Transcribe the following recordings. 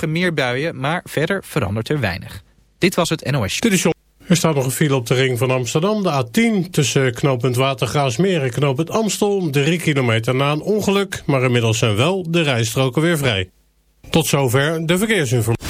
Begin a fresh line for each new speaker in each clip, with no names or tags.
morgen meer buien, maar verder verandert er weinig. Dit was het NOS.
Er staat nog een file op de ring van Amsterdam, de A10... tussen knooppunt Watergraafsmeer en knooppunt Amstel... 3 kilometer na een ongeluk, maar inmiddels zijn wel de rijstroken weer vrij. Tot zover de verkeersinformatie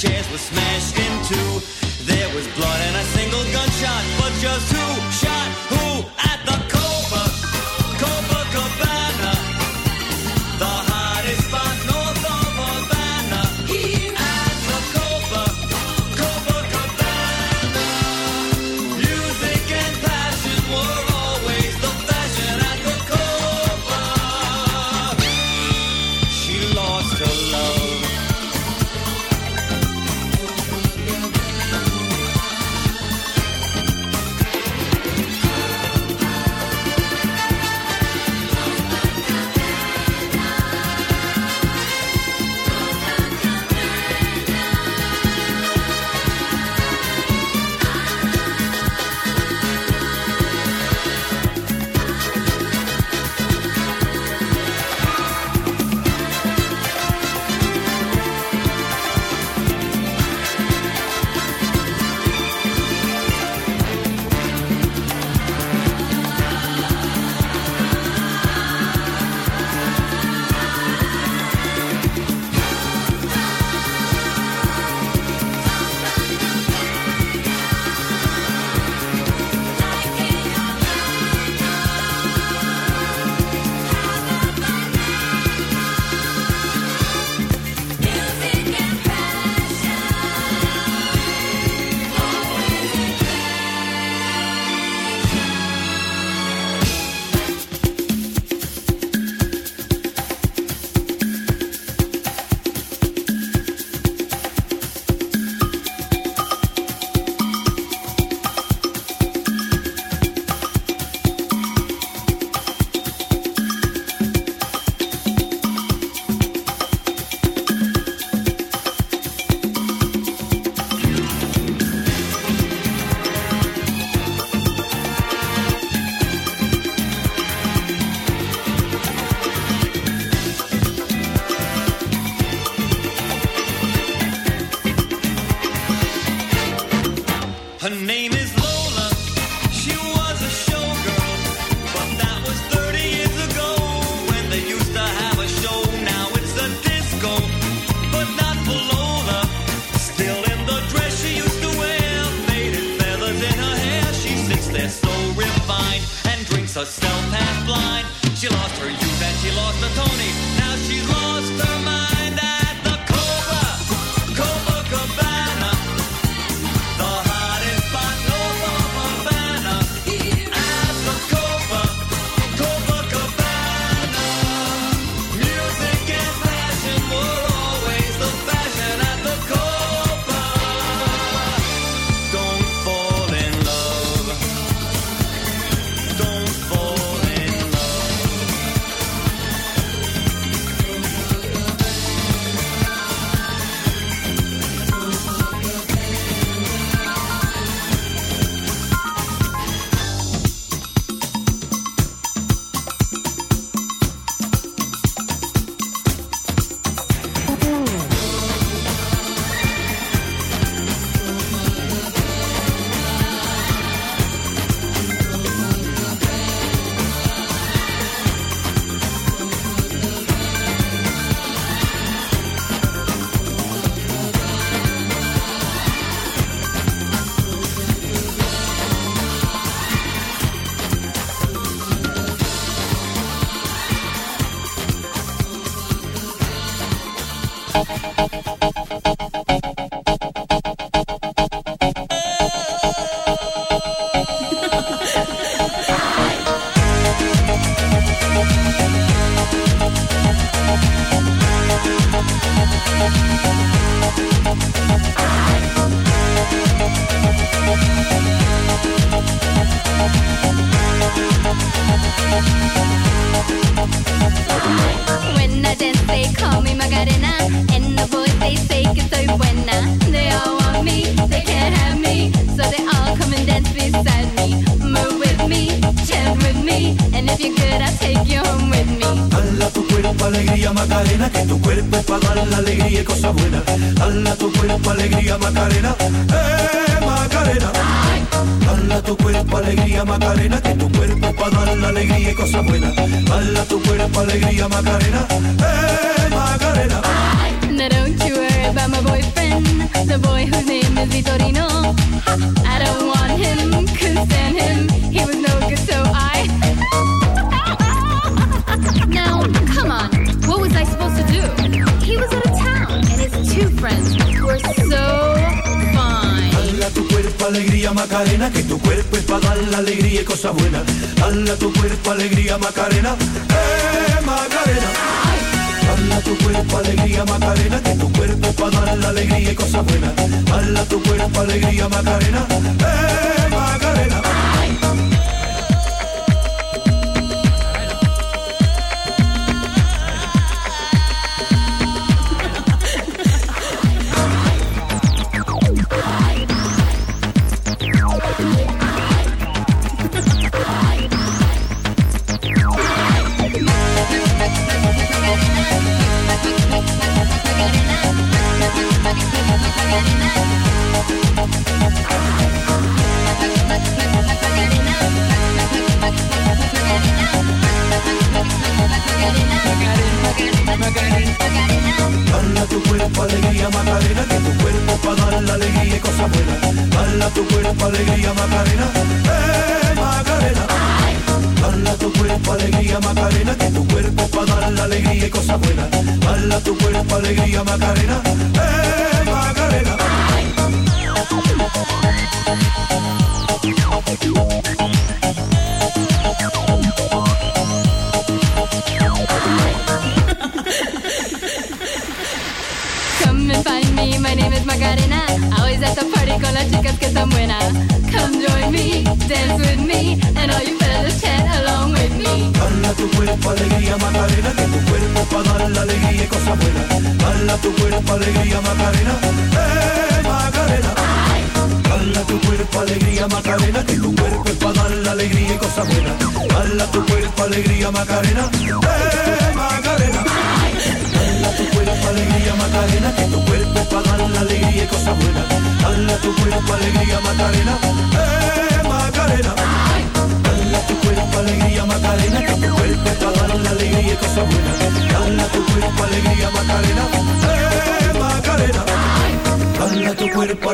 chairs were
smashed.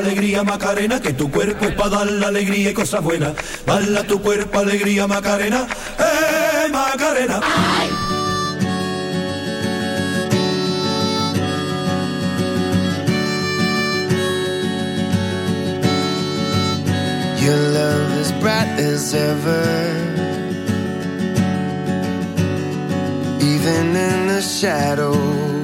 Alegría Macarena, que tu cuerpo es para dar la alegría y cosas buenas. Bala tu cuerpo alegría Macarena, eh Macarena.
Your love is bright as ever. Even in the shadows.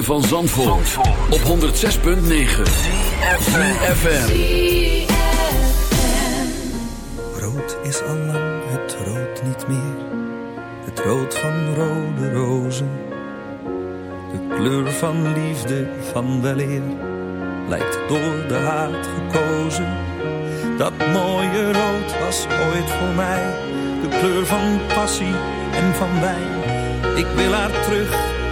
van Zandvoort, op 106.9 FM.
Rood is al lang het rood niet meer. Het rood van rode rozen. De kleur van liefde, van weleer. Lijkt door de haat gekozen. Dat mooie rood was ooit voor mij. De kleur van passie en van wijn. Ik wil haar terug,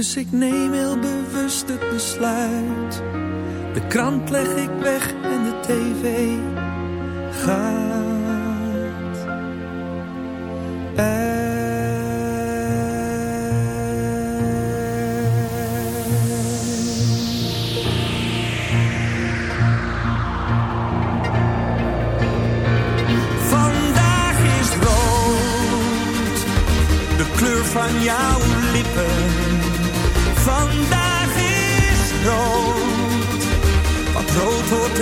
Dus ik neem heel bewust het besluit. De krant leg ik weg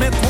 Met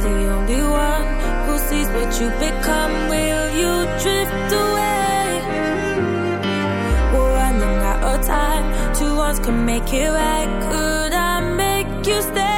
the only one who sees what you become. Will you drift away? We're running out of time. Two ones can make it right. Could I make you stay?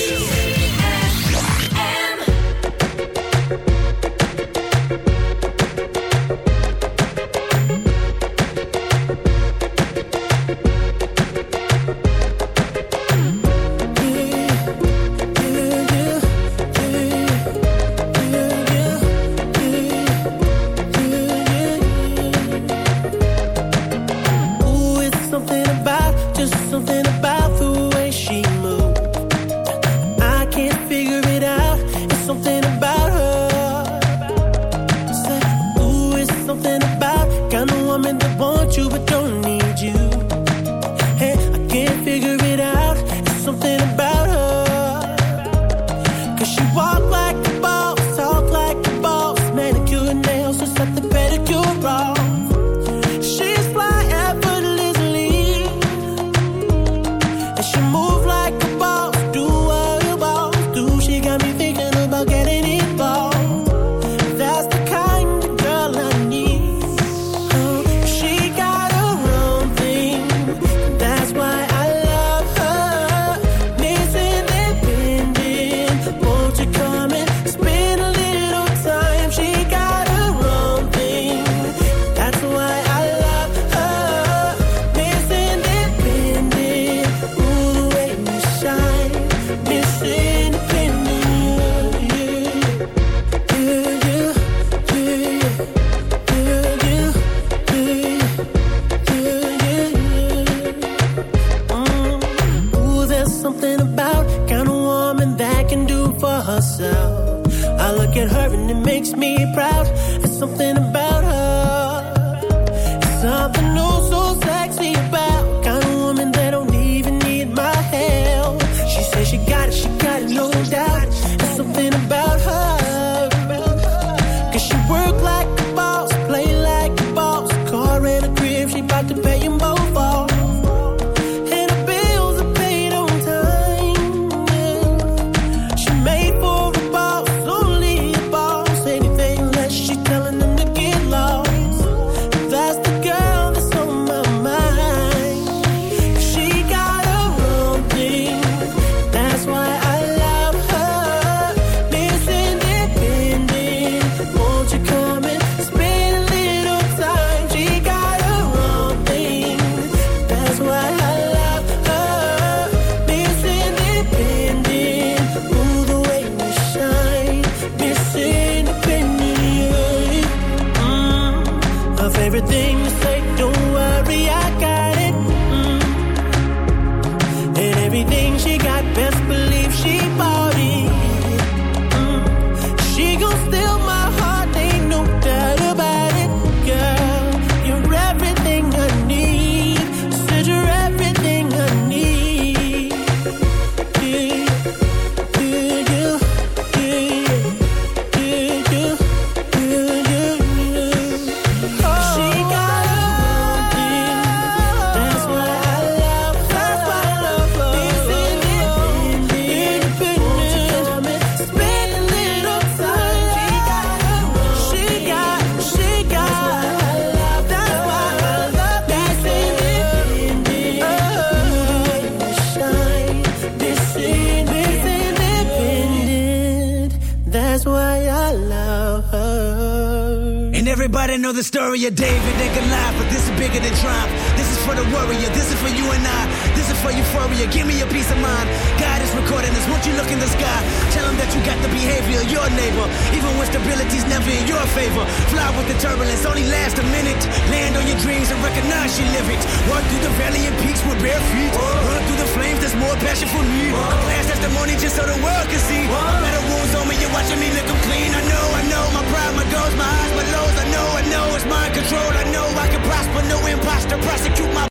Warrior, this is for you and I. This is for euphoria, give me your peace of mind. God is recording this, won't you look in the sky? Tell him that you got the behavior of your neighbor, even when stability's never in your favor. Fly with the turbulence, only last a minute. Land on your dreams and recognize you live it. Walk through the valley and peaks with bare feet. Run through the flames, there's more passion for me. A blast testimony just so the world can see. Better wounds on me, you're watching me lick 'em clean. I know, I know, my pride, my goals, my highs, my lows. I know, I know, it's mind control. I know I can prosper, no imposter, prosecute my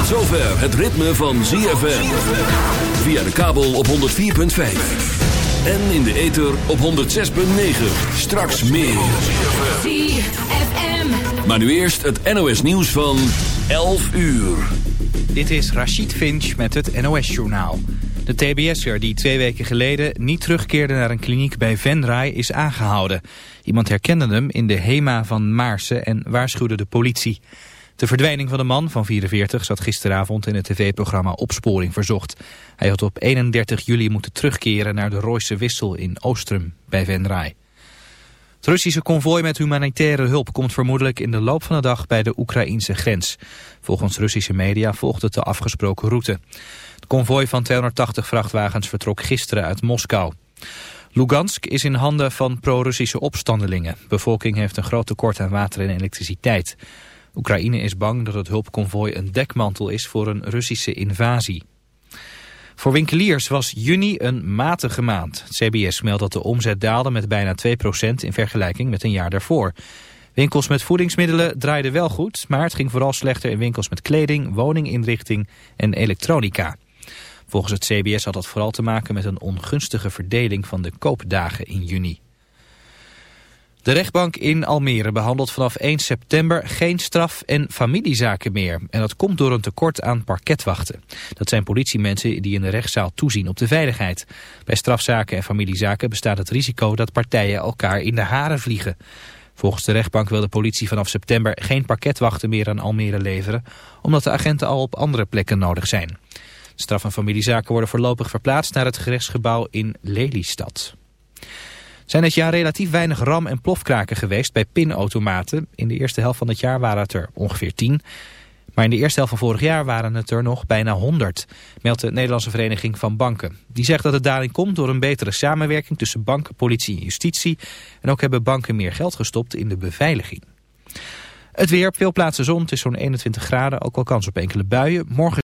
Tot zover het ritme van ZFM. Via de kabel op 104.5. En in de ether op 106.9. Straks meer.
ZFM.
Maar nu eerst het NOS nieuws van 11 uur.
Dit is Rachid Finch met het NOS-journaal. De TBS'er die twee weken geleden niet terugkeerde naar een kliniek bij Venray is aangehouden. Iemand herkende hem in de HEMA van Maarsen en waarschuwde de politie. De verdwijning van de man van 44 zat gisteravond in het tv-programma Opsporing Verzocht. Hij had op 31 juli moeten terugkeren naar de Royse Wissel in Oostrum bij Venray. Het Russische konvooi met humanitaire hulp komt vermoedelijk in de loop van de dag bij de Oekraïnse grens. Volgens Russische media volgt het de afgesproken route. Het konvooi van 280 vrachtwagens vertrok gisteren uit Moskou. Lugansk is in handen van pro-Russische opstandelingen. De bevolking heeft een groot tekort aan water en elektriciteit. Oekraïne is bang dat het hulpconvooi een dekmantel is voor een Russische invasie. Voor winkeliers was juni een matige maand. Het CBS meldt dat de omzet daalde met bijna 2% in vergelijking met een jaar daarvoor. Winkels met voedingsmiddelen draaiden wel goed, maar het ging vooral slechter in winkels met kleding, woninginrichting en elektronica. Volgens het CBS had dat vooral te maken met een ongunstige verdeling van de koopdagen in juni. De rechtbank in Almere behandelt vanaf 1 september geen straf- en familiezaken meer. En dat komt door een tekort aan parketwachten. Dat zijn politiemensen die in de rechtszaal toezien op de veiligheid. Bij strafzaken en familiezaken bestaat het risico dat partijen elkaar in de haren vliegen. Volgens de rechtbank wil de politie vanaf september geen parketwachten meer aan Almere leveren... omdat de agenten al op andere plekken nodig zijn. Straf- en familiezaken worden voorlopig verplaatst naar het gerechtsgebouw in Lelystad zijn het jaar relatief weinig ram- en plofkraken geweest bij pinautomaten. In de eerste helft van het jaar waren het er ongeveer 10. Maar in de eerste helft van vorig jaar waren het er nog bijna 100, meldt de Nederlandse Vereniging van Banken. Die zegt dat de daling komt door een betere samenwerking tussen banken, politie en justitie. En ook hebben banken meer geld gestopt in de beveiliging. Het weer veel plaatsen zon, het is zo'n 21 graden, ook al kans op enkele buien. Morgen